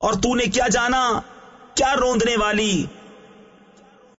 اور تو نے کیا جانا؟ کیا روندنے والی؟